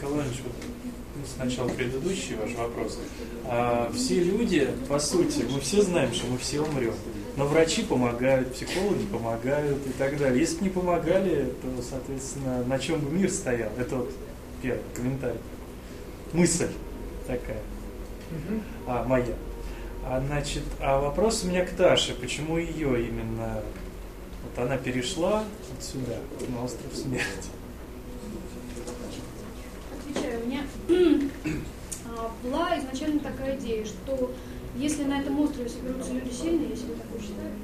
Николай Иванович, вот сначала предыдущий ваш вопрос. А, все люди, по сути, мы все знаем, что мы все умрем. Но врачи помогают, психологи помогают и так далее. Если бы не помогали, то, соответственно, на чем бы мир стоял? Это вот первый комментарий. Мысль такая. А, моя. А, значит, а вопрос у меня к Таше. Почему ее именно... Вот она перешла вот сюда, на остров смерти. Отвечаю, у меня а, была изначально такая идея, что если на этом острове соберутся люди сильные, если вы такое считаете,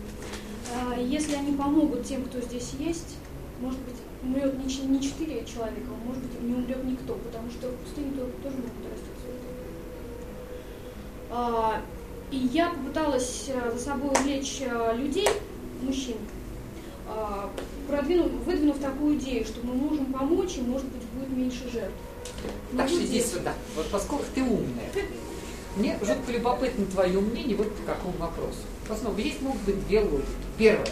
а, если они помогут тем, кто здесь есть, может быть, умрет не четыре человека, а может быть, не умрет никто, потому что в пустыне тоже могут расти цветы. И я попыталась э, за собой увлечь э, людей, мужчин, а, продвинув, выдвинув такую идею, что мы можем помочь, и, может быть, будет меньше жертв. Так что иди сюда. Вот поскольку ты умная, мне жутко любопытно твое мнение вот по какому вопросу. В основном здесь могут быть две логики. Первое.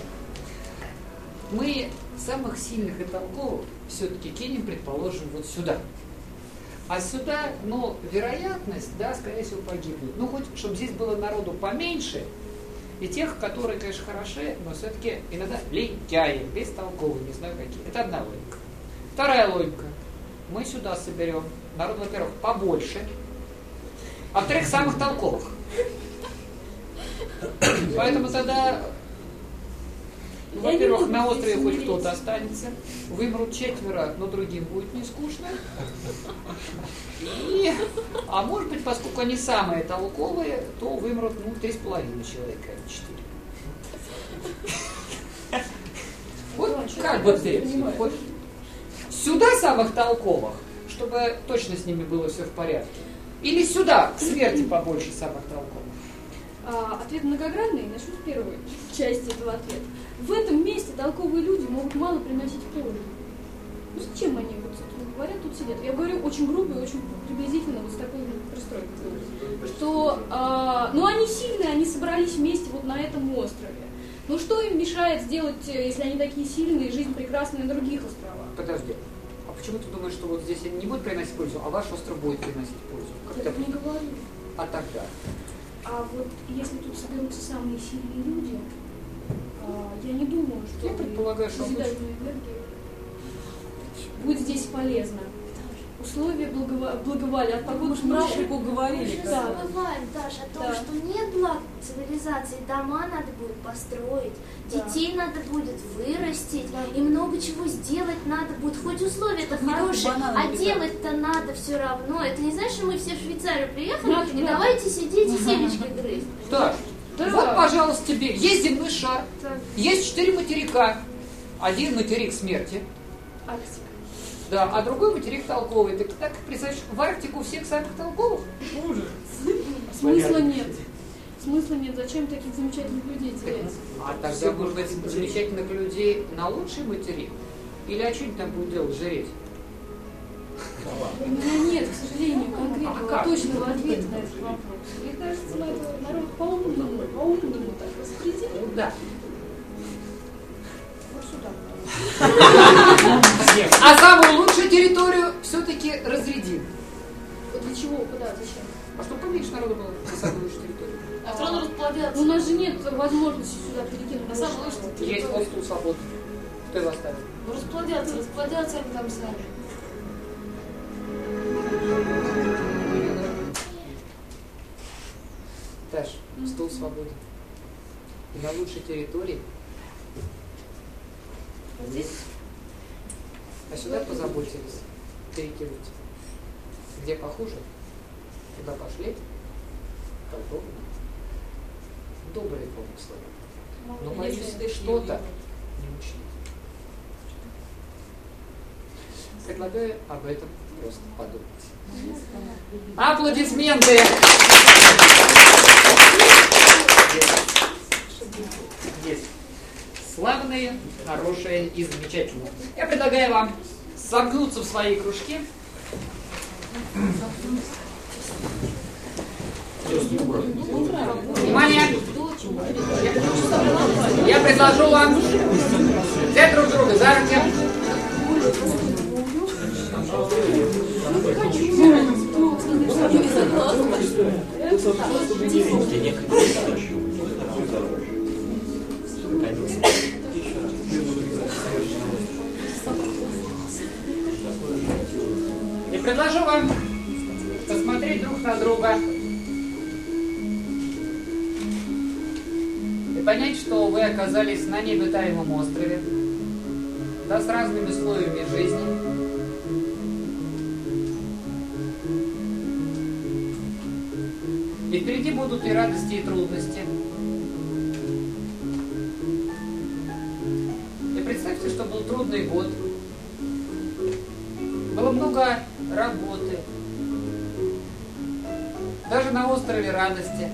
Мы самых сильных и толковых все-таки кинем, предположим, вот сюда. А сюда, ну, вероятность, да, скорее всего, погибнут. Ну, хоть, чтобы здесь было народу поменьше, и тех, которые, конечно, хороши, но все-таки иногда лентяи, бестолковые, не знаю какие. Это одна логика. Вторая логика. Мы сюда соберем народ, во-первых, побольше, а во-вторых, самых толковых. Поэтому тогда во-первых, на острове хоть кто-то останется. Вымрут четверо, но другим будет не скучно. И, а может быть, поскольку они самые толковые, то вымрут ну, три с половиной человека, а не четыре. Вот как бы ты вот, сюда самых толковых, чтобы точно с ними было все в порядке. Или сюда, к смерти побольше самых толковых. А, ответ многогранный, начну с первой части этого ответа. В этом месте толковые люди могут мало приносить пользу. Ну зачем они вот тут говорят, тут сидят? Я говорю очень грубо и очень приблизительно вот с такой пристройкой. Что, а, ну они сильные, они собрались вместе вот на этом острове. Ну что им мешает сделать, если они такие сильные, жизнь прекрасная на других островах? Подожди. Почему ты думаешь, что вот здесь они не будут приносить пользу, а ваш остров будет приносить пользу? Как так не говорю. А тогда? А вот если тут соберутся самые сильные люди, а, я не думаю, что я предполагаю, что будет здесь полезна. Условия благова... благовали от погоды Мы Африку говорили. Мы да. забываем, Даша, о том, да. что нет благ цивилизации, дома надо будет построить, да. детей надо будет вырастить, да. и много чего сделать надо будет. Хоть условия-то хорошие, а делать-то надо все равно. Это не значит, что мы все в Швейцарию приехали, да, и да. давайте сидеть и семечки грызть. Да. Да. Вот, пожалуйста, тебе. Есть земной шар, да. есть четыре материка. Один материк смерти. Арктика. Да, а другой материк толковый. Ты так представляешь, в Арктику всех самых толковых? Ужас. Смысла нет. Смысла нет. Зачем таких замечательных людей терять? А тогда, может быть, замечательных людей на лучший материк? Или а что там будет делать, жреть? У меня нет, к сожалению, конкретного а точного ответа на этот вопрос. Мне кажется, надо народ по-умному, по-умному так распределить. Ну да. Вот сюда. А самую лучшую территорию все-таки разрядим. Для чего? Куда? Зачем? А чтобы поменьше народу было на самую лучшую территорию. А все равно расплодятся. У нас же нет возможности сюда перекинуть. На самую лучшую территорию. Есть постул свободы. Кто его оставил? Ну расплодятся, расплодятся они там сами. Таш, стул свободы. И на лучшей территории. Здесь? А сюда позаботились перекинуть. Где похуже, туда пошли. Толково. Добрые помыслы. Но боюсь, что-то не учли. Предлагаю об этом просто подумать. Аплодисменты! Славные, хорошие и замечательные. Я предлагаю вам сомкнуться в своей кружке. Внимание! Я предложу вам взять друг друга за руки. И предложу вам посмотреть друг на друга и понять, что вы оказались на необитаемом острове, да с разными слоями жизни. И впереди будут и радости, и трудности. И представьте, что был трудный год. Было много работы. Даже на острове радости.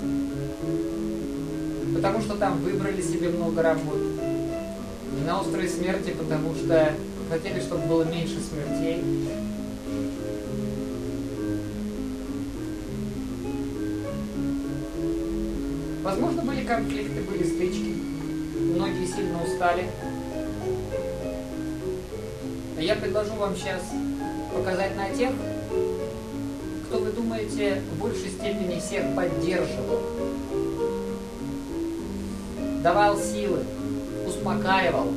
Потому что там выбрали себе много работ. И на острове смерти, потому что хотели, чтобы было меньше смертей. Возможно, были конфликты, были стычки. Многие сильно устали. А я предложу вам сейчас показать на тех, кто, вы думаете, в большей степени всех поддерживал, давал силы, успокаивал,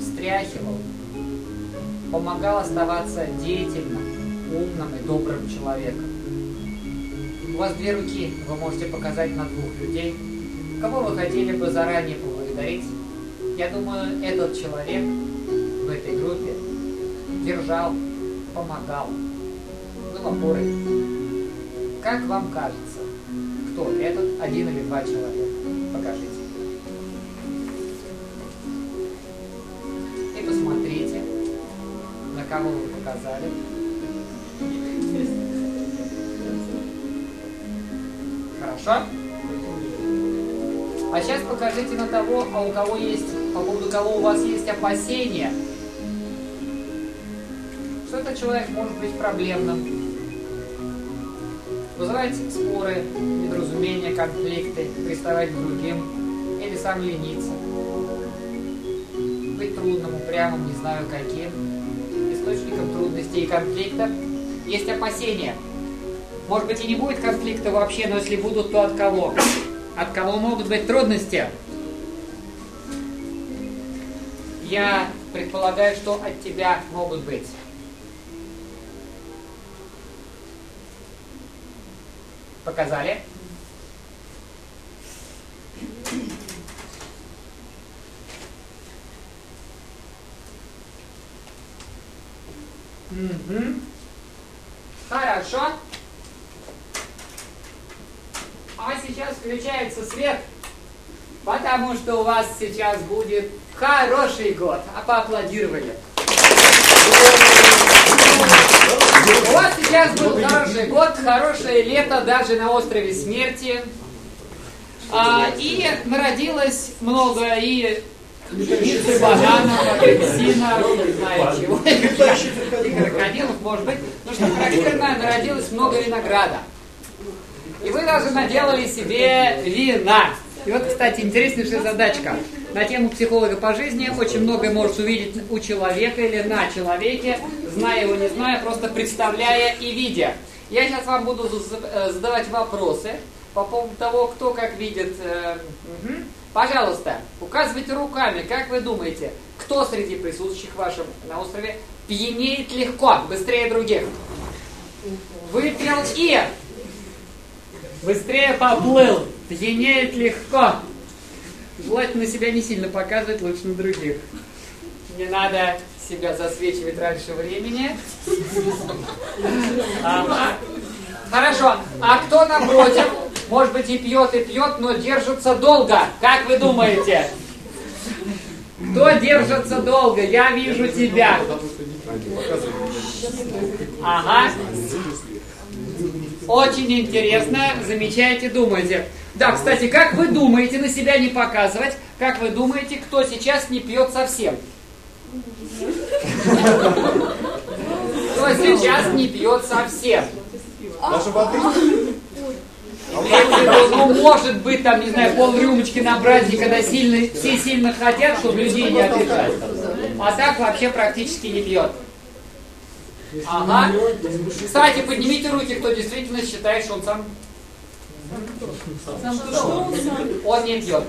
встряхивал, помогал оставаться деятельным, умным и добрым человеком. У вас две руки, вы можете показать на двух людей, кого вы хотели бы заранее поблагодарить. Я думаю, этот человек в этой группе держал, помогал, был опорой. Как вам кажется, кто этот один или два человека? Покажите. И посмотрите, на кого вы показали. Хорошо? А сейчас покажите на того, а у кого есть, по поводу кого у вас есть опасения. Этот человек может быть проблемным. Вызывать споры, недоразумения, конфликты, приставать к другим или сам лениться. Быть трудным, упрямым, не знаю каким. Источником трудностей и конфликтов есть опасения. Может быть и не будет конфликта вообще, но если будут, то от кого? От кого могут быть трудности? Я предполагаю, что от тебя могут быть. Показали? Мгм. Хорошо. А сейчас включается свет, потому что у вас сейчас будет хороший год. А поаплодировали. Вас сейчас был хороший год, хорошее лето даже на острове Смерти. А, и народилось много и и бананов, апельсинов, не знаю чего, и крокодилов, может быть. Но что характерно, народилось много винограда. И вы даже наделали себе вина. И вот, кстати, интереснейшая задачка. На тему психолога по жизни очень многое можешь увидеть у человека или на человеке, зная его, не зная, просто представляя и видя. Я сейчас вам буду э, задавать вопросы по поводу того, кто как видит. Э. Пожалуйста, указывайте руками, как вы думаете, кто среди присутствующих вашем на острове пьянеет легко, быстрее других? Выпил и быстрее поплыл, пьянеет легко. Желательно себя не сильно показывать, лучше на других. Не надо себя засвечивать раньше времени. Ага. Хорошо. А кто напротив, может быть и пьет, и пьет, но держится долго? Как вы думаете? Кто держится долго? Я вижу тебя. Ага. Очень интересно. Замечаете, думаете. Да, кстати, как вы думаете, на себя не показывать, как вы думаете, кто сейчас не пьет совсем? Кто сейчас не пьет совсем? Даже воды. Ну, может быть, там, не знаю, пол рюмочки на праздник, когда сильно, все сильно хотят, чтобы людей не обижать. А так вообще практически не пьет. Ага. Кстати, поднимите руки, кто действительно считает, что он сам... Он не пьет.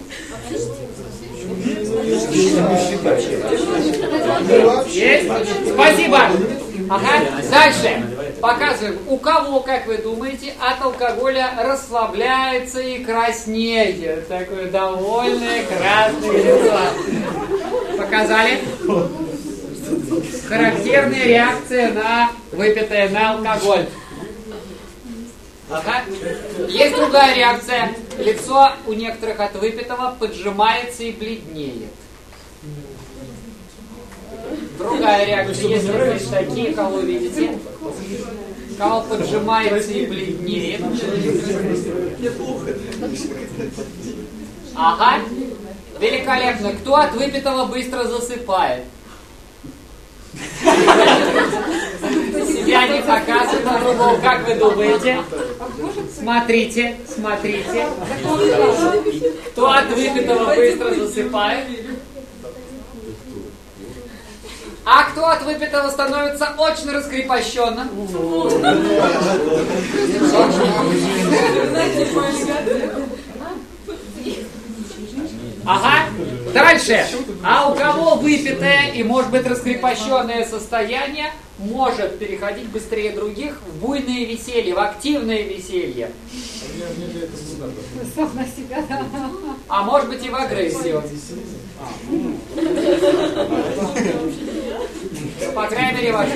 Есть? Спасибо. Ага. Дальше. Показываем. У кого, как вы думаете, от алкоголя расслабляется и краснеет? Такое довольное красное лицо. Показали? Характерная реакция на выпитое на алкоголь. Ага. Есть другая реакция. Лицо у некоторых от выпитого поджимается и бледнеет. Другая реакция. Если вы такие, кого видите, кого поджимается и бледнеет. Ага. Великолепно. Кто от выпитого быстро засыпает? Себя не показывает, как вы думаете? Смотрите, смотрите. Кто от выпитого быстро засыпает? А кто от выпитого становится очень раскрепощенным? Ага. Дальше. А у кого выпитое и может быть раскрепощенное состояние может переходить быстрее других в буйное веселье, в активное веселье. А может быть и в агрессию. По крайней мере, ваш.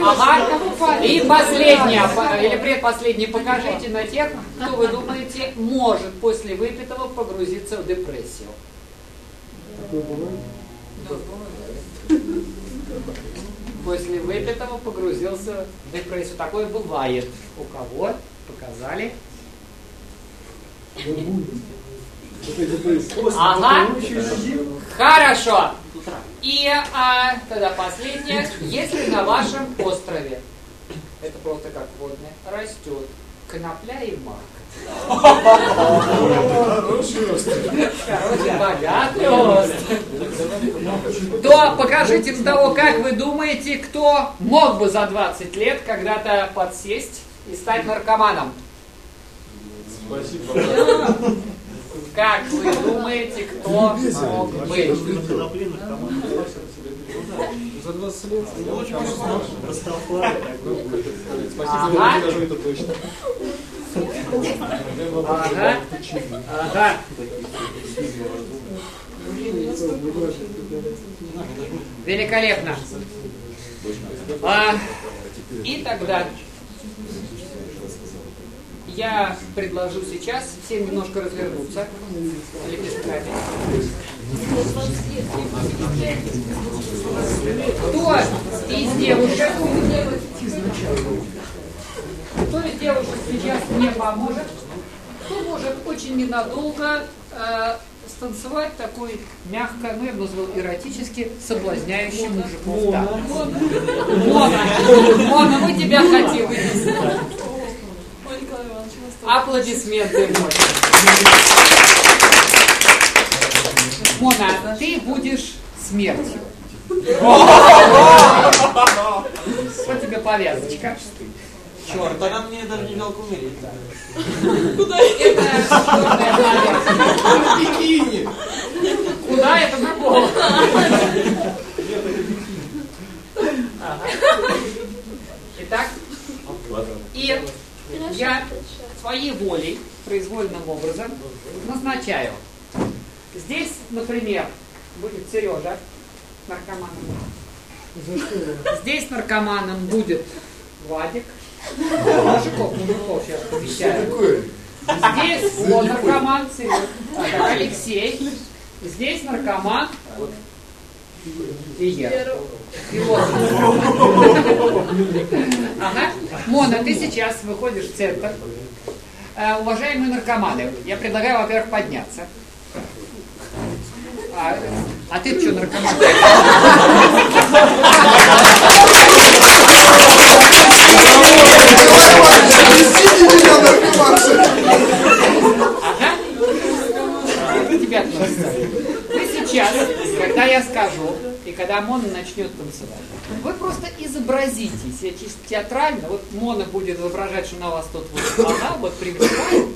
Ага. И последнее, или предпоследнее, покажите на тех, кто вы думаете может после выпитого погрузиться в депрессию. После выпитого погрузился в депрессию. Такое бывает. У кого? Показали. Ага. Хорошо. И а, тогда последнее. Если на вашем острове, это просто как водное, растет конопля и мак, Короче, богатый остров. То покажите на того, как вы думаете, кто мог бы за 20 лет когда-то подсесть и стать наркоманом. Спасибо. Как вы думаете, кто мог быть? За 20 лет. Ага. Ага. Ага. Великолепно. А, и тогда я предложу сейчас всем немножко развернуться. Кто из девушек, кто из девушек сейчас мне поможет, кто может очень ненадолго э, станцевать такой мягко, ну я бы назвал эротически соблазняющий мужиков. Да. Мона, Мона, мы тебя хотим. Аплодисменты. Мона, ты будешь смертью. Вот тебе повязочка. Черт. Тогда мне даже не жалко умереть. Это черная повязка. Бикини! Куда это? Ага. Итак, и я своей волей, произвольным образом, назначаю. Здесь, например, будет Сережа наркоманом. Здесь наркоманом будет Владик. Мужиков, мужиков сейчас помещаю. Здесь вот наркоман Сережа. Алексей. Здесь наркоман и я. И вот. Ага. Мона, ты сейчас выходишь в центр. Э, уважаемые наркоманы, я предлагаю, во-первых, подняться. А, а ты что, наркоман? Ага. Тебя сейчас, когда я скажу, и когда Мона начнет танцевать. Вы просто изобразите себе чисто театрально. Вот Мона будет изображать, что на вас тут вот она вот приближает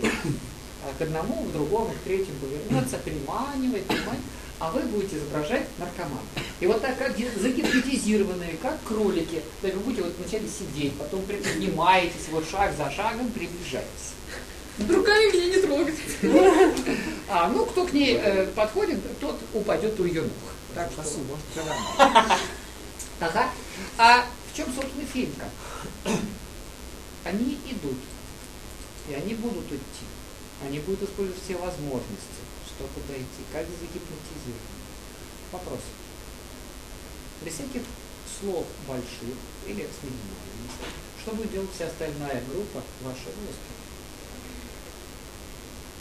а, к одному, к другому, к третьему повернется, приманивает, приманивает а вы будете изображать наркомана. И вот так как загипнотизированные, как кролики, то вы будете вот вначале сидеть, потом приподнимаетесь, вот шаг за шагом приближаетесь. Руками меня не трогать. А, ну, кто к ней э, подходит, тот упадет у ее ног. Так что нормально. Ага. А в чем, собственно, фильм-то? Они идут. И они будут идти. Они будут использовать все возможности чтобы подойти. Как загипнотизировать? Вопрос. Без всяких слов больших или с минимальными. Что будет делать вся остальная группа вашего острова?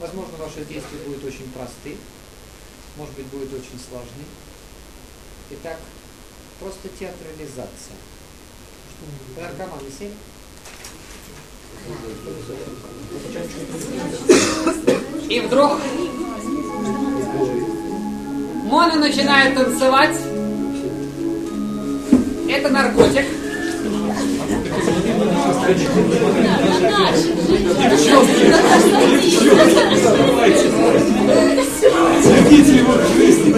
Возможно, ваши действия будут очень просты, может быть, будут очень сложны. Итак, просто театрализация. Наркоманы семь. И вдруг Мона начинает танцевать. Это наркотик. Следите его в жизни.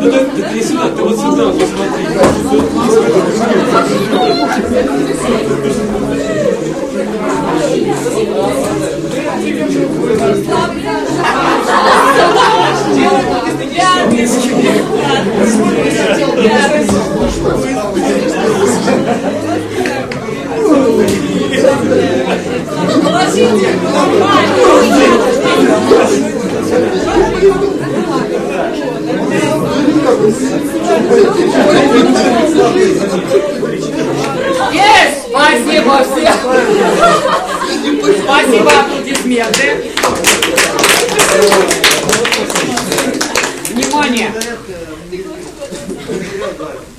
Ну так, так не сюда, ты вот сюда посмотри. Есть! Спасибо всем! Спасибо, аплодисменты. Внимание!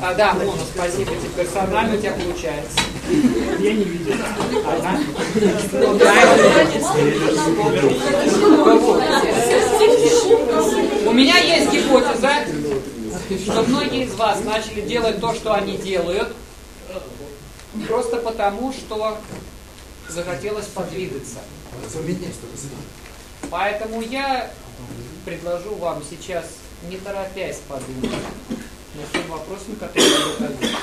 А, да, Мона, спасибо тебе персонально у тебя получается. Я не видел. Ага. Да, У меня есть гипотеза, что многие из вас начали делать то, что они делают, просто потому, что захотелось подвигаться. Поэтому я предложу вам сейчас, не торопясь, подумать над тем вопросом, который я задаю.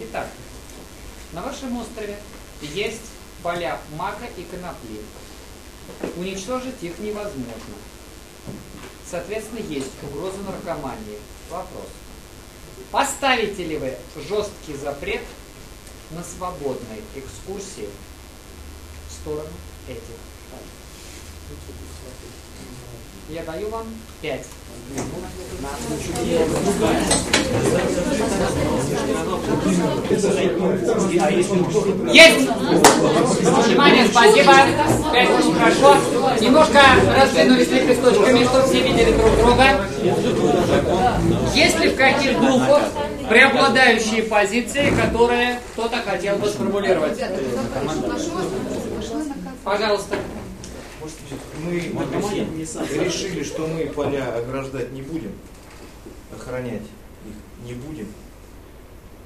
Итак, на вашем острове есть поля мака и конопли. Уничтожить их невозможно. Соответственно, есть угроза наркомании. Вопрос. Поставите ли вы жесткий запрет на свободной экскурсии в сторону этих Я даю вам пять минут на Есть! Внимание, спасибо. Пять очень хорошо. Немножко раздвинулись лепесточками, чтобы все видели друг друга. Есть ли в каких группах преобладающие позиции, которые кто-то хотел бы сформулировать? Пожалуйста. Мы решили, что мы поля ограждать не будем, охранять их не будем.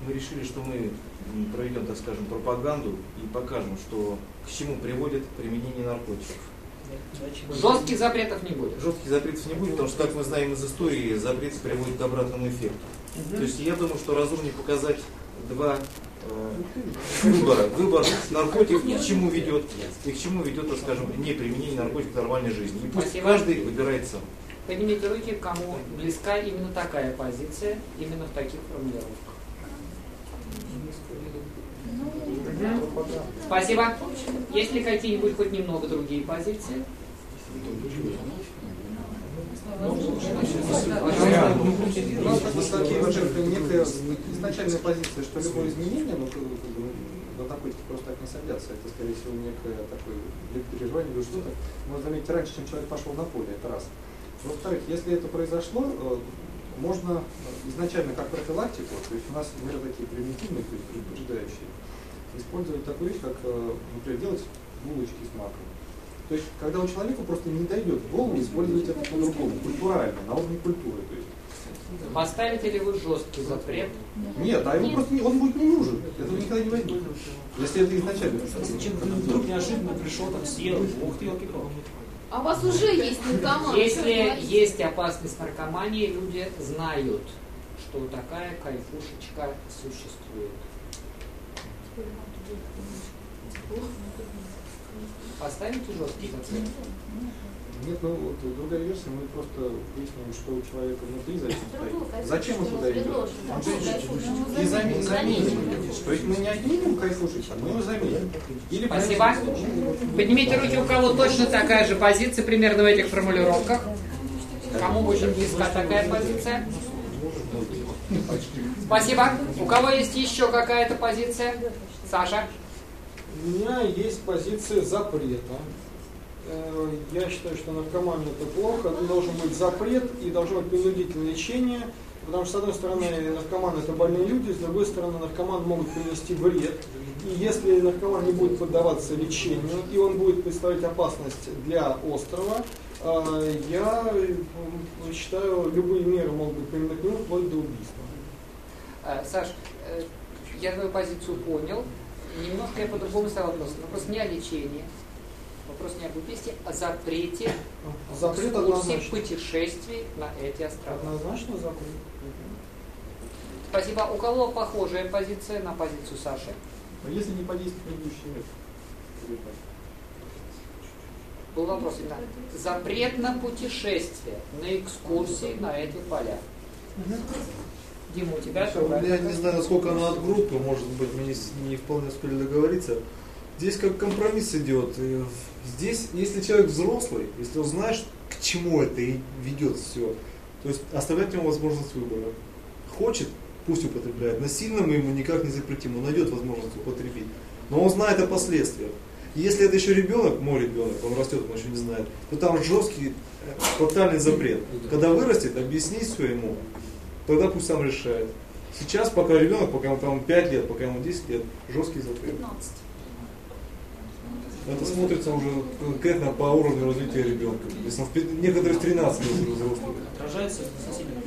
Мы решили, что мы проведем, так скажем, пропаганду и покажем, что к чему приводит применение наркотиков. Жестких запретов не будет. Жестких запретов не будет, потому что, как мы знаем из истории, запрет приводит к обратному эффекту. То есть я думаю, что разумнее показать два выбора. Выбор наркотиков к чему ведет, и к чему ведет, так скажем, не применение наркотиков в нормальной жизни. И пусть Спасибо. каждый выбирает сам. Поднимите руки, кому близка именно такая позиция, именно в таких формулировках. Спасибо. Есть ли какие-нибудь хоть немного другие позиции? Такие, во-первых, некая изначальная позиция, что любое изменение, ну, ну, на наркотики просто так не садятся. Это, скорее всего, некое такое переживание или что-то. Можно заметить раньше, чем человек пошел на поле, это раз. Во-вторых, если это произошло, э, можно изначально как профилактику, то есть у нас меры такие примитивные, то есть предупреждающие, использовать такую вещь, как, э, например, делать булочки с маком. То есть, когда у человека просто не дойдет в голову использовать это по-другому, культурально, на уровне культуры. То есть. Поставите ли вы жесткий запрет? Нет, а ему просто не- он будет не нужен. Этого никогда не возьмет. Если это изначально. Если человек вдруг неожиданно пришел, там съел, ух ты, елки А у вас уже есть наркоман. Если есть опасность наркомании, люди знают, что такая кайфушечка существует. Поставите жесткий запрет. Нет, ну вот другая версия, мы просто выясним, что у человека внутри за этим Другую стоит. Зачем он туда идет? Он же кайфушечку. и заметим. заметим. То есть мы не отнимем кайфушечку, мы его заметим. Или Спасибо. Поднимите руки, у кого точно такая же позиция, примерно в этих формулировках. Кому очень близка такая позиция? Спасибо. У кого есть еще какая-то позиция? Саша? У меня есть позиция запрета. Э, Я считаю, что наркоман это плохо, должен быть запрет и должно быть принудительное лечение, потому что, с одной стороны, наркоман это больные люди, с другой стороны, наркоман могут принести вред. И если наркоман не будет поддаваться лечению, и он будет представлять опасность для острова, э, я считаю, любые меры могут быть применены вплоть до убийства. Э, Саш, я твою позицию понял. Немножко я по-другому ставил вопрос. Вопрос не о лечении, вопрос не об убийстве, а запрете Запрет экскурсий, путешествий на эти острова. Однозначно запрет. Спасибо. У кого похожая позиция на позицию Саши? Но если не подействует предыдущий метод. Был вопрос именно. Запрет на путешествие, на экскурсии на этих полях. Дима, у тебя другая Я не знаю, насколько она от группы, может быть, мы не, не вполне успели договориться. Здесь как компромисс идет. Здесь, если человек взрослый, если он знает, к чему это и ведет все, то есть оставлять ему возможность выбора. Хочет, пусть употребляет. Насильно мы ему никак не запретим, он найдет возможность употребить. Но он знает о последствиях. Если это еще ребенок, мой ребенок, он растет, он еще не знает, то там жесткий, э, тотальный запрет. Когда вырастет, объяснить все ему, тогда пусть сам решает. Сейчас, пока ребенок, пока ему там 5 лет, пока ему 10 лет, жесткий запрет. 15. Это смотрится уже конкретно по уровню развития ребенка. Если он в в 13 лет уже взрослый. Отражается в соседнем.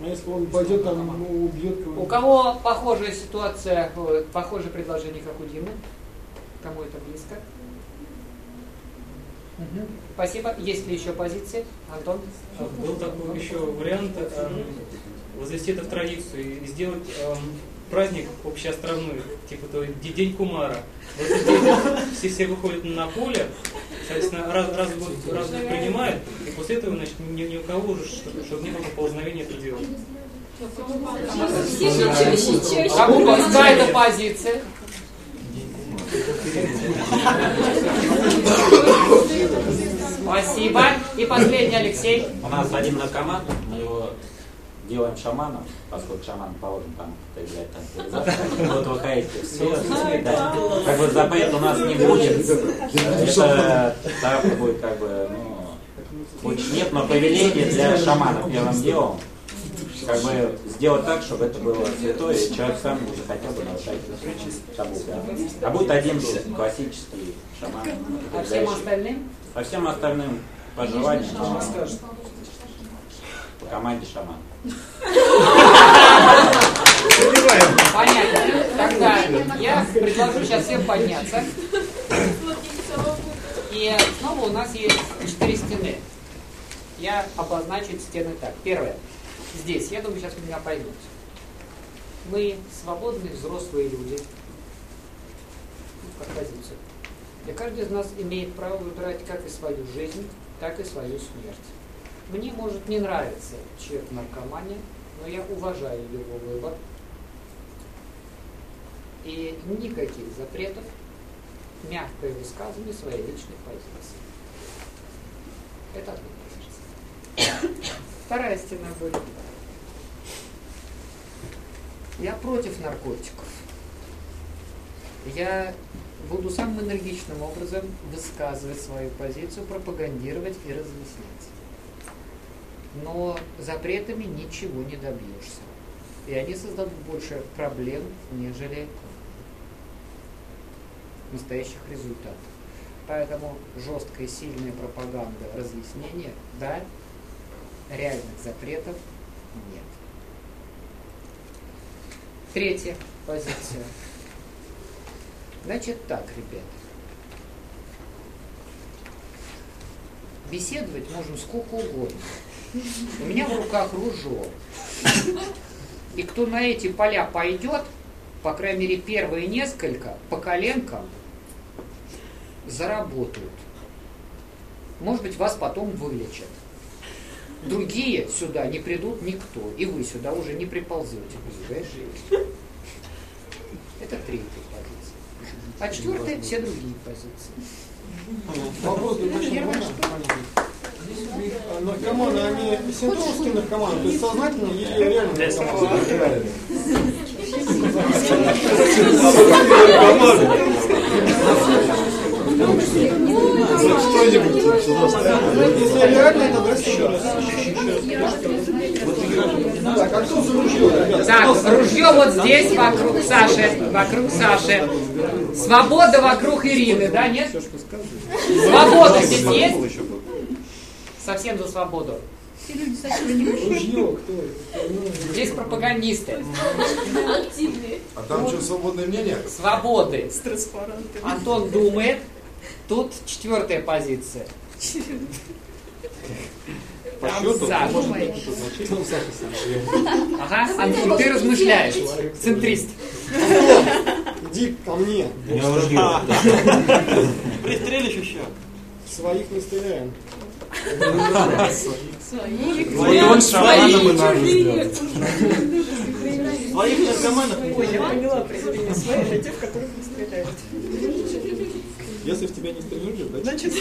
А если он пойдет там, ну, убьет У кого-нибудь? кого похожая ситуация, э, похожее предложение, как у Димы? Кому это близко? Мгм. Спасибо. Есть ли еще позиции? Антон? А Был такой еще вариант эм, возвести это в традицию и сделать эм, праздник общеостровной, типа то День Кумара. В этот день все, все выходят на поле, соответственно, раз, раз, в год, раз в год принимают, и после этого, значит, ни, ни у кого уже, чтобы, чтобы не было поползновения это делать. Кому эта позиция? Спасибо. И последний Алексей. У нас один наркоман, мы его делаем шаманом, поскольку шаман положен там употреблять там Вот вы хаете все, да. Как бы запрет у нас не будет. Это ставка будет как бы, ну, хочешь нет, но повеление для шамана первым делом. Как бы сделать так, чтобы это было святое, и человек сам не захотел бы нарушать табу. да. А будет один классический шаман. А всем остальным? По всем остальным по желанию, по команде шаман. Понятно. Тогда я предложу сейчас всем подняться. И снова у нас есть четыре стены. Я обозначу эти стены так. Первое. Здесь. Я думаю, сейчас вы меня поймете. Мы свободные взрослые люди. Как позицию. И каждый из нас имеет право выбирать как и свою жизнь, так и свою смерть. Мне может не нравиться человек в наркомане, но я уважаю его выбор. И никаких запретов, мягкое высказывание своей личной позиции. Это позиция. Вторая стена будет. Я против наркотиков. Я буду самым энергичным образом высказывать свою позицию, пропагандировать и разъяснять. Но запретами ничего не добьешься. И они создадут больше проблем, нежели настоящих результатов. Поэтому жесткая, сильная пропаганда, разъяснения, да, реальных запретов нет. Третья позиция. Значит так, ребят. Беседовать можем сколько угодно. У меня в руках ружье. И кто на эти поля пойдет, по крайней мере, первые несколько по коленкам заработают. Может быть, вас потом вылечат. Другие сюда не придут никто, и вы сюда уже не приползете, понимаешь? Это третья позиция. А четвертая все другие позиции. Вопрос? Наркоманы, они симптомские наркоманы, то есть сознательные или реально наркоманы? Если реально, это Так, ружье, ребята? Так, ружье вот здесь, вокруг Саши. Вокруг Саши. Свобода вокруг Ирины, да, нет? Свобода здесь есть? Совсем за свободу. Ружье, кто это? Здесь пропагандисты. Активные. А там что, свободное мнение? Свободы. С транспарантами. Антон думает. Тут четвертая позиция. По счету, может быть. Ага, Антон, ты размышляешь. Центрист. Иди ко мне. Пристрелишь еще? Своих не стреляем. Своих. С шаманом и. Своих наркоманов Ой, я поняла определение своих, это те, в которых не. Если в тебя не стреляли, Значит,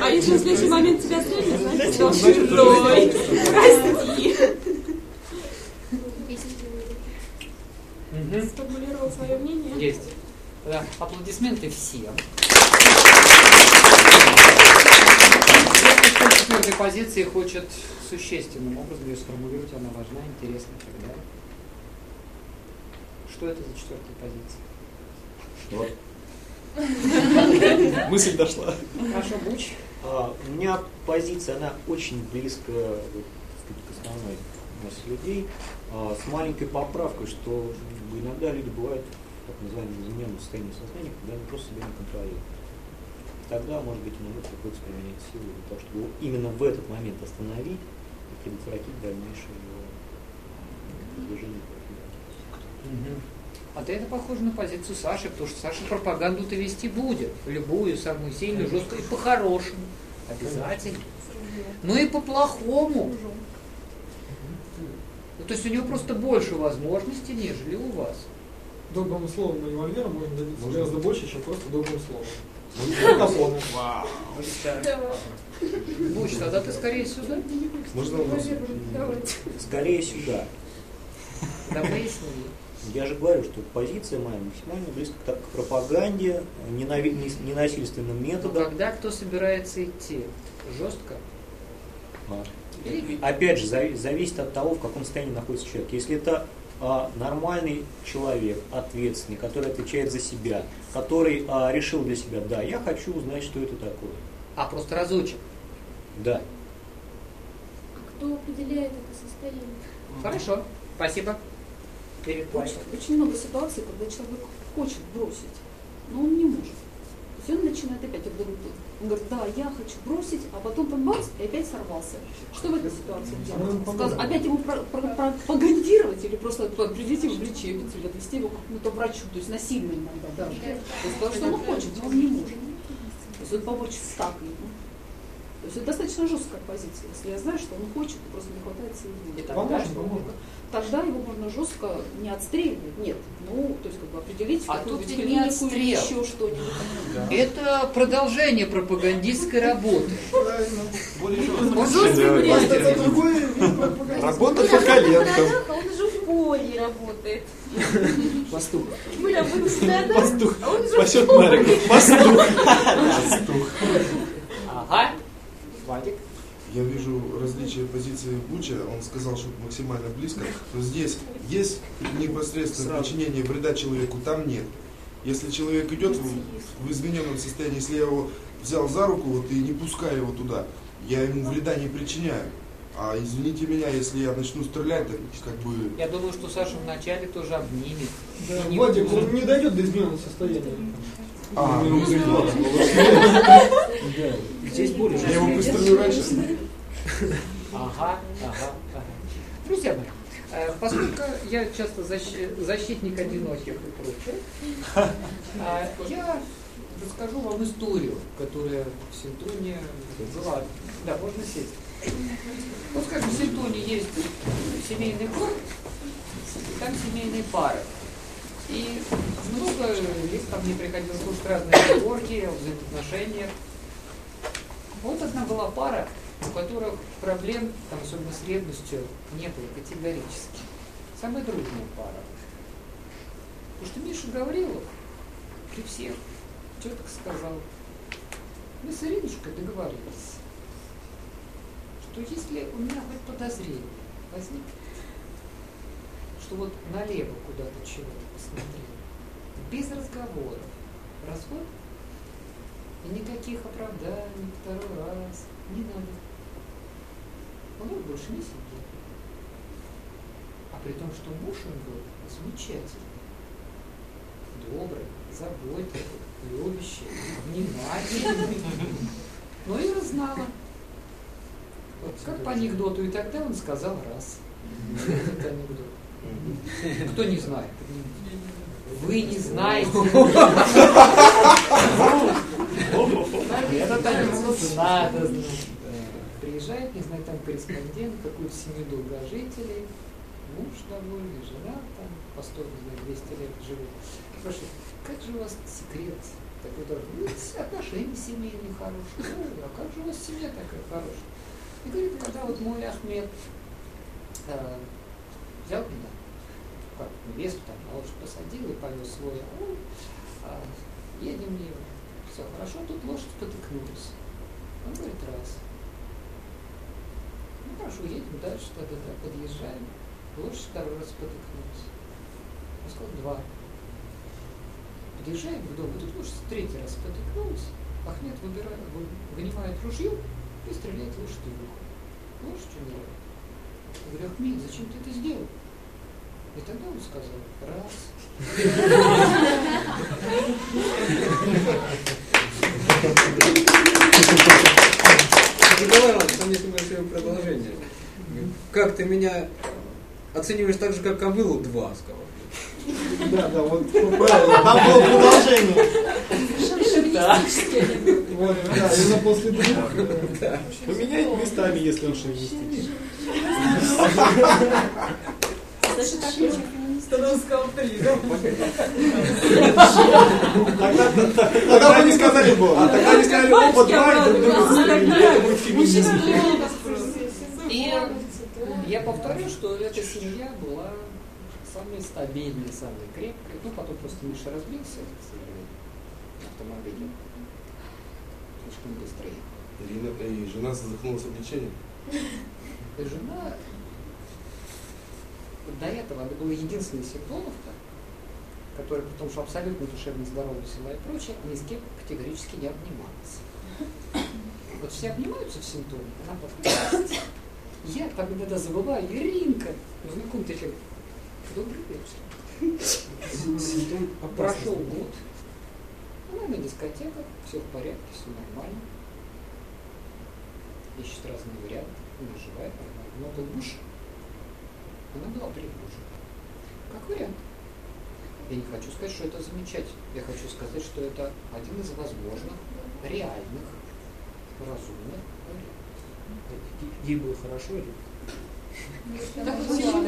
А если в следующий момент тебя стрелят, значит, он чужой. Прости. Сформулировал свое мнение. Есть. Да. Аплодисменты всем. Если кто в четвертой позиции хочет существенным образом ее сформулировать, она важна, интересна и так далее. Что это за четвертая позиция? Мысль дошла. Хорошо, Буч. А, У меня позиция, она очень близко вот, к основной массе людей, а, с маленькой поправкой, что иногда люди бывают в так называемом измененном состоянии сознания, когда они просто себя не контролируют. Тогда, может быть, иногда приходится применять силу для того, чтобы его именно в этот момент остановить и предотвратить дальнейшее его а, движение. А ты это похоже на позицию Саши, потому что Саша пропаганду-то вести будет. Любую, самую сильную, жесткую, и по-хорошему. Обязательно. Ну и по-плохому. Ну, то есть у него просто больше возможностей, нежели у вас. Добрым словом и револьвером можно добиться гораздо больше, чем просто добрым словом. Вау. Буч, тогда ты скорее сюда. Можно. Скорее сюда. Да поясни. Я же говорю, что позиция моя максимально близко к, так- к пропаганде, ненасильственным Но методам. когда кто собирается идти? Жестко? А. Опять же, зави- зависит от того, в каком состоянии находится человек. Если это а, нормальный человек, ответственный, который отвечает за себя, который а, решил для себя, да, я хочу узнать, что это такое. А просто разочек. Да. А кто определяет это состояние? Хорошо. Спасибо. Перед Очень, много ситуаций, когда человек хочет бросить, но он не может. То есть он начинает опять, он говорит, да, я хочу бросить, а потом бац, и опять сорвался. Что в этой ситуации делать? Сказ- опять ему про- про- пропагандировать или просто его в лечебницу, или отвести его к какому-то врачу, то есть насильно иногда даже. То есть потому что он хочет, но он не может. То есть он помочь так ему. То есть это достаточно жесткая позиция. Если я знаю, что он хочет, просто не хватает сил. воли. Тогда, тогда его можно жестко не отстреливать, нет. Ну, то есть как бы определить А тут не клинику или отстрел. еще что-нибудь. Это продолжение пропагандистской работы. Работа по коленкам. Он же в поле работает. Пастух. Мы работаем в стадах, Пастух. а он же Спасет в поле. Марика. Пастух. Пастух. Ага. Вадик. Я вижу различия позиции Буча. Он сказал, что максимально близко. Но здесь есть непосредственное Сразу. причинение вреда человеку, там нет. Если человек идет в, в измененном состоянии, если я его взял за руку вот, и не пускаю его туда, я ему вреда не причиняю. А извините меня, если я начну стрелять, так как бы... Я думаю, что Саша вначале тоже обнимет. Да, Вадик, он не дойдет до измененного состояния. А, Ну, ну, ну. Здесь более Я его пристрелю раньше. Ага, ага, ага. Друзья мои, э, поскольку я часто защи- защитник одиноких и прочее, а, я расскажу вам историю, которая в Синтоне была. Да, можно сесть. Вот, скажем, в Синтоне есть семейный клуб, и там семейные пары. И много лет ко мне приходилось слушать разные разборки о взаимоотношениях. Вот одна была пара, у которых проблем, там, особенно с ревностью, не было категорически. Самая дружная пара. Потому что Миша Гаврилов при всех четко сказал, мы с Иринушкой договорились, что если у меня хоть подозрение возникнет, что вот налево куда-то чего-то посмотрел, без разговоров, развод, и никаких оправданий второй раз не надо. Он больше не сидел. А при том, что муж он был замечательный, добрый, заботливый, любящий, внимательный. Но Ира знала. Вот как по анекдоту, и тогда он сказал раз. Это анекдот. Кто не знает? Вы не знаете. Надо знать. Приезжает, не знаю, там корреспондент, какую-то семью долгожителей, муж довольный, жена там, по 100, не знаю, 200 лет живут. Спрашивает, как же у вас секрет такой дорогой? Ну, отношения семейные хорошие. «Ой, а как же у вас семья такая хорошая? И говорит, когда вот мой Ахмед э, взял меня, как невесту там на лошадь посадил и повез свой аул, а, едем мимо, все хорошо, тут лошадь спотыкнулась. Он говорит, раз. Ну хорошо, едем дальше, да-да-да, подъезжаем. Лошадь второй раз спотыкнулась. Он сказал, два. Подъезжаем к дому, тут лошадь третий раз спотыкнулась. Ахмед выбирает, вы- вынимает ружье и стреляет лошадь в руку. Лошадь умерла. Я говорю, Ахмед, зачем ты это сделал? И тогда он сказал, раз. Николай Иванович, там есть небольшое продолжение. Как ты меня оцениваешь так же, как Кобылу два, сказал. Да, да, вот правильно. Там было продолжение. Да. Вот, да, именно после двух. Да. Поменяйте местами, если он шовинистичен. Значит, так и Тогда он сказал три, да? Тогда бы не сказали бы. А тогда не сказали оба два, и друг друга Тогда будет феминизм. И я повторю, что эта семья была самой стабильной, самой крепкой. Ну, потом просто Миша разбился, к сожалению, на автомобиле. Слишком быстро ехал. И жена задохнулась облегчением. И жена до этого она была единственная симптомовка, которая, при том, что абсолютно душевно здоровая села и прочее, ни с кем категорически не обнималась. Вот все обнимаются в симптоме, она подходит. Я иногда забываю, Иринка, ну, знакомый ты добрый вечер. Прошел год, она на дискотеках, все в порядке, все нормально. Ищет разные варианты, нормально. Но был муж, она была пригожена. Как вариант. Я не хочу сказать, что это замечательно. Я хочу сказать, что это один из возможных, реальных, разумных вариантов. Ей было хорошо или?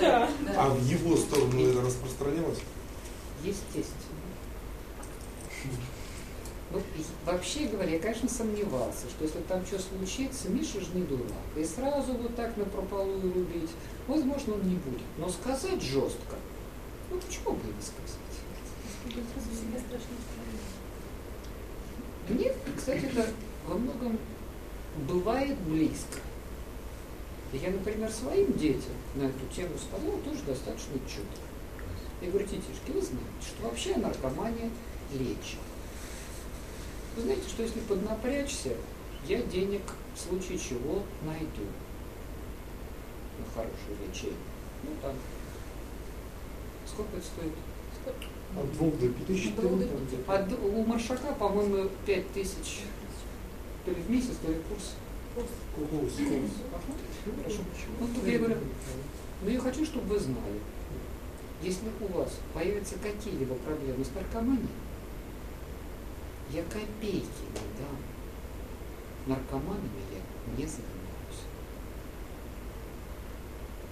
Да. А в его сторону это распространялось? Естественно. И вообще говоря, я, конечно, сомневался, что если там что случится, Миша же не дурак. И сразу вот так на прополую рубить, возможно, он не будет. Но сказать жестко, ну почему бы не сказать? Мне, кстати, это во многом бывает близко. Я, например, своим детям на эту тему сказал тоже достаточно четко. Я говорю, детишки, вы знаете, что вообще наркомания лечит. Вы знаете, что если поднапрячься, я денег в случае чего найду на хорошее лечение. Ну так. Сколько это стоит? От двух до пяти. От, у Маршака, по-моему, пять тысяч то ли в месяц, то ли курс. Курс. Хорошо. Ну, тут я говорю, но я хочу, чтобы вы знали, если у вас появятся какие-либо проблемы с наркоманией, я копейки не дам. Наркоманами я не занимаюсь.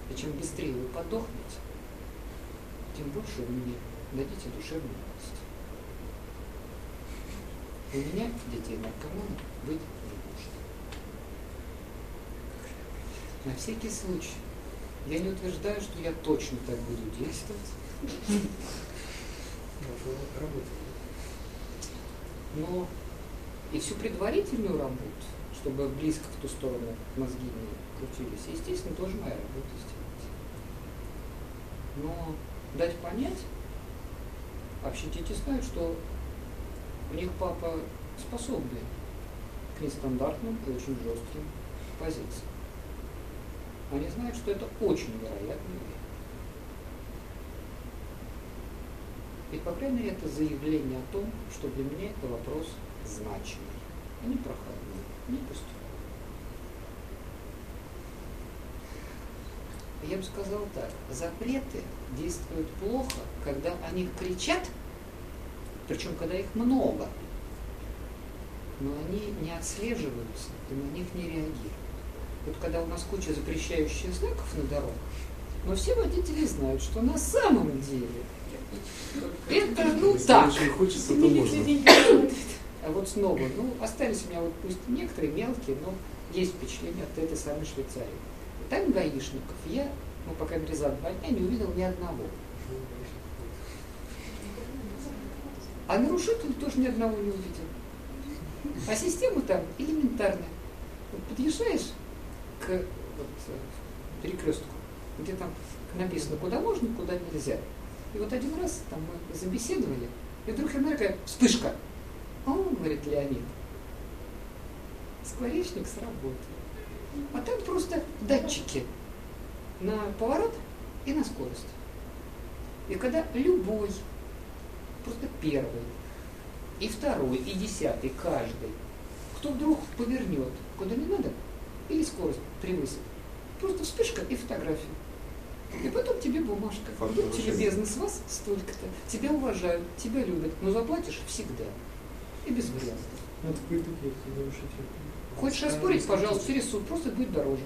И чем быстрее вы подохнете, тем больше вы мне дадите душевную радость. У меня детей наркоманов быть не может. На всякий случай. Я не утверждаю, что я точно так буду действовать. Но и всю предварительную работу, чтобы близко в ту сторону мозги не крутились, естественно, тоже моя работа сделать. Но дать понять, вообще дети знают, что у них папа способный к нестандартным и очень жестким позициям. Они знают, что это очень вероятная вещь. И, по крайней мере, это заявление о том, что для меня это вопрос значимый, а не проходной, не пустой. Я бы сказал так, запреты действуют плохо, когда о них кричат, причем когда их много, но они не отслеживаются и на них не реагируют. Вот когда у нас куча запрещающих знаков на дорогах, но все водители знают, что на самом деле это, ну, так. хочется, то можно. А вот снова, ну, остались у меня вот пусть некоторые мелкие, но есть впечатление от этой самой Швейцарии. Там гаишников я, ну, по крайней мере, за два дня не увидел ни одного. А нарушителей тоже ни одного не увидел. А система там элементарная. Вот подъезжаешь к вот, перекрестку, где там написано, куда можно, куда нельзя. И вот один раз там мы забеседовали, и вдруг я такая вспышка. О, говорит Леонид, скворечник сработал. А там просто датчики на поворот и на скорость. И когда любой, просто первый, и второй, и десятый, каждый, кто вдруг повернет куда не надо, или скорость превысит, просто вспышка и фотография. И потом тебе бумажка. Будьте любезны, с вас столько-то. Тебя уважают, тебя любят, но заплатишь всегда. И без вариантов. Хочешь оспорить, пожалуйста, через суд, просто будет дороже.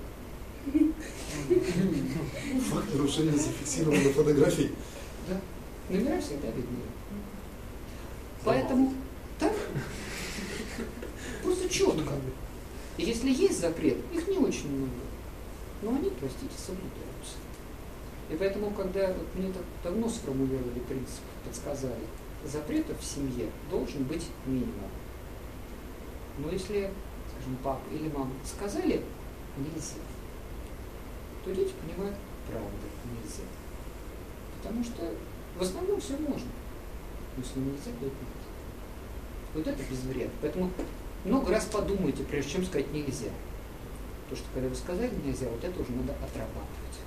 Факт нарушения зафиксирован на фотографии. Да. Номера всегда видны. Поэтому так просто четко. И если есть запрет, их не очень много. Но они, простите, соблюдаются. И поэтому, когда вот мне так давно сформулировали принцип, подсказали, запретов в семье должен быть минимум. Но если, скажем, папа или мама сказали нельзя, то дети понимают, правда, нельзя. Потому что в основном все можно. Но если нельзя, то это нельзя. Вот это безвредно. Поэтому много раз подумайте, прежде чем сказать нельзя. То, что когда вы сказали нельзя, вот это уже надо отрабатывать.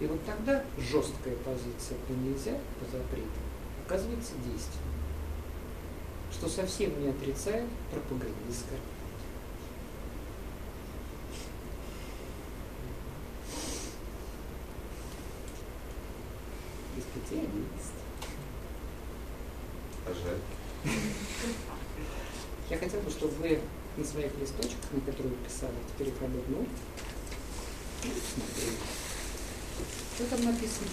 И вот тогда жесткая позиция по нельзя, по запрету, оказывается действенной. Что совсем не отрицает пропагандистская Из пяти одиннадцать. А жаль. Я хотел бы, чтобы вы на своих листочках, на которые писали, теперь их обогнули. И смотрели. Что там написано?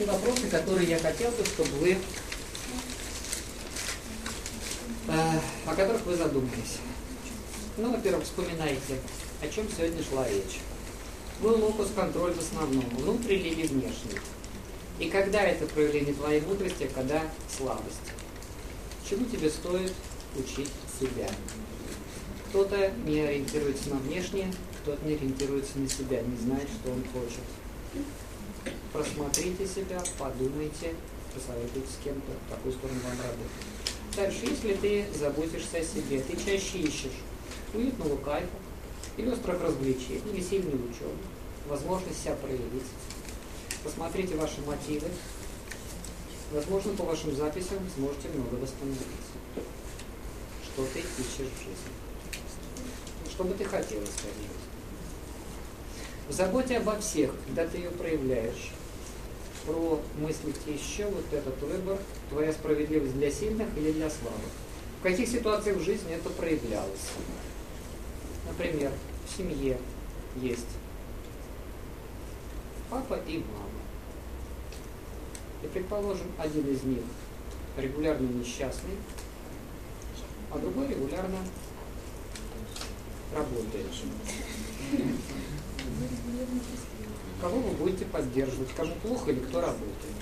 И вопросы, которые я хотел бы, чтобы вы, э, о которых вы задумались. Ну, во-первых, вспоминайте, о чем сегодня шла речь. Был локус-контроль в основном, внутренний или внешний. И когда это проявление твоей мудрости, а когда слабость? Чему тебе стоит учить себя? Кто-то не ориентируется на внешнее, тот не ориентируется на себя, не знает, что он хочет. Просмотрите себя, подумайте, посоветуйте с кем-то, в какую сторону вам работать. Дальше, если ты заботишься о себе, ты чаще ищешь уютного кайфа, или острых развлечений, или сильной учебы, возможность себя проявить. Посмотрите ваши мотивы. Возможно, по вашим записям сможете много восстановить. Что ты ищешь в жизни. Что бы ты хотела сказать? В заботе обо всех, когда ты ее проявляешь, про мыслите еще вот этот выбор, твоя справедливость для сильных или для слабых. В каких ситуациях в жизни это проявлялось? Например, в семье есть папа и мама. И, предположим, один из них регулярно несчастный, а другой регулярно работает. Кого вы будете поддерживать? Кому плохо или кто работает?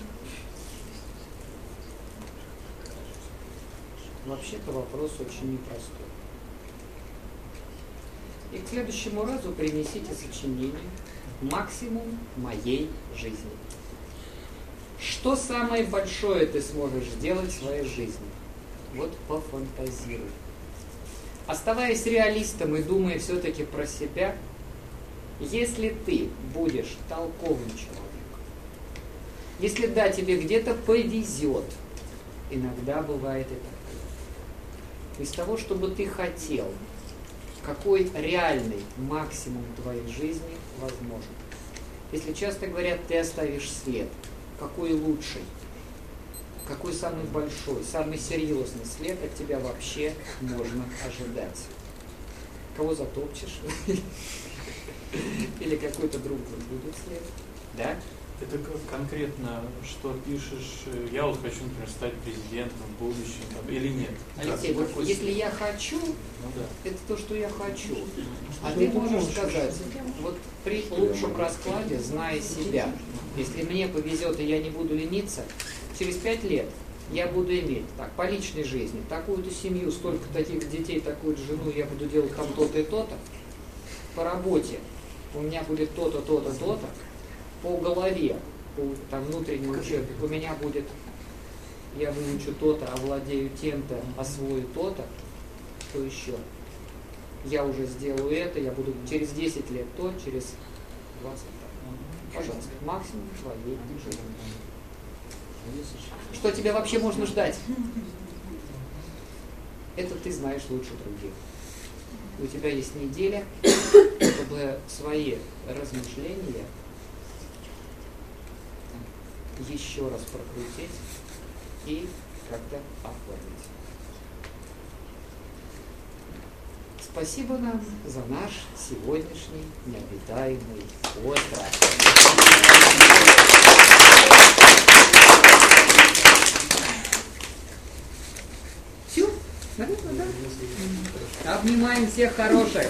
Вообще-то вопрос очень непростой. И к следующему разу принесите сочинение «Максимум моей жизни». Что самое большое ты сможешь сделать в своей жизни? Вот пофантазируй. Оставаясь реалистом и думая все-таки про себя, если ты будешь толковым человеком, если да, тебе где-то повезет, иногда бывает и такое, из того, чтобы ты хотел, какой реальный максимум твоей жизни возможен. Если часто говорят, ты оставишь след, какой лучший, какой самый большой, самый серьезный след от тебя вообще можно ожидать? Кого затопчешь? Или какой-то другой будет след? Да? Это конкретно, что пишешь, я вот хочу, например, стать президентом в будущем, там, или нет? Алексей, вот если я хочу, ну, да. это то, что я хочу. А ты можешь сказать, вот при лучшем раскладе, зная себя, если мне повезет и я не буду лениться, через пять лет я буду иметь, так, по личной жизни, такую-то семью, столько таких детей, такую-то жену, я буду делать там то-то и то-то. По работе у меня будет то-то, то-то, то-то по голове, по там, внутренней учебе, у меня будет, я выучу то-то, овладею тем-то, освою то-то, что еще? Я уже сделаю это, я буду через 10 лет то, через 20 Пожалуйста, максимум твоей жизни. Что тебе вообще можно ждать? Это ты знаешь лучше других. У тебя есть неделя, чтобы свои размышления еще раз прокрутить и как-то оформить. Спасибо нам за наш сегодняшний необитаемый остров. Обнимаем всех хороших.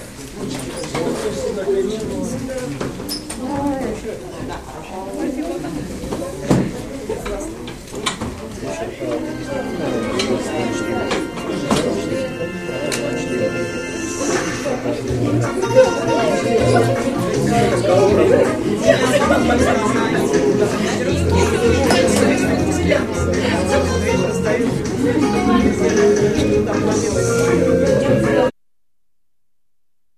Thank. Deus.